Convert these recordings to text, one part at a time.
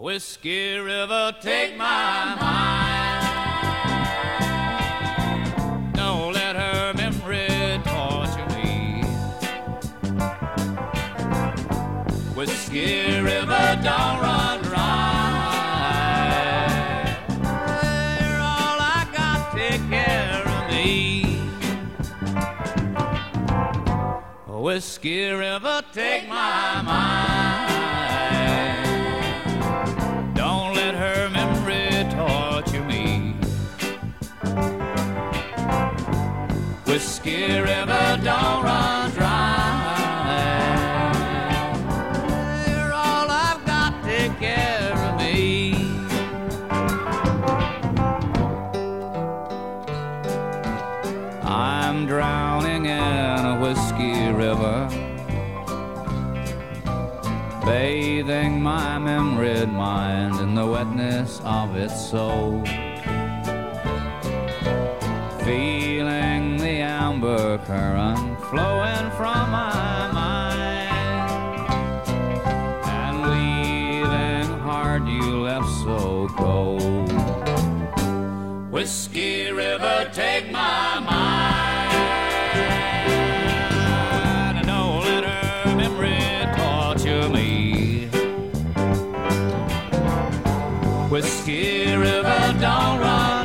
Whiskey River, take my mind. Don't let her memory torture me. Whiskey River, don't run dry. You're all I got, take care of me. Whiskey River, take my mind. Bathing my memoried mind in the wetness of its soul. Amber current flowing from my mind, and leaving heart you left so cold. Whiskey River, take my mind. And don't let her memory torture me. Whiskey River, don't run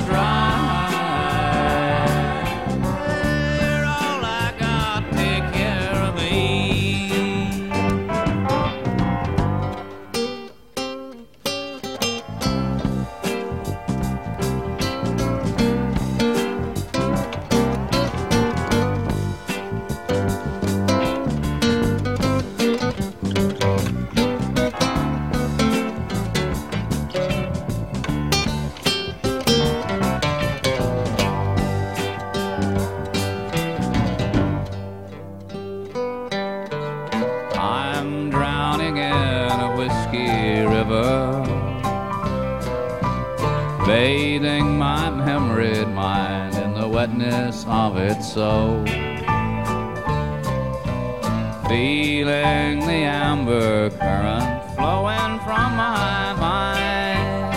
in a whiskey river, bathing my memoried mind in the wetness of its soul. Feeling the amber current flowing from my mind,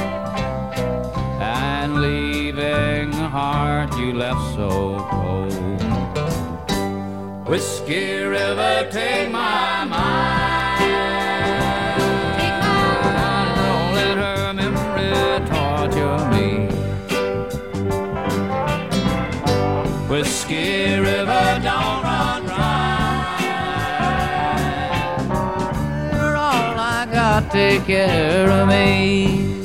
and leaving the heart you left so cold. Whiskey River, take whiskey river don't run dry. You're all I got, take care of me.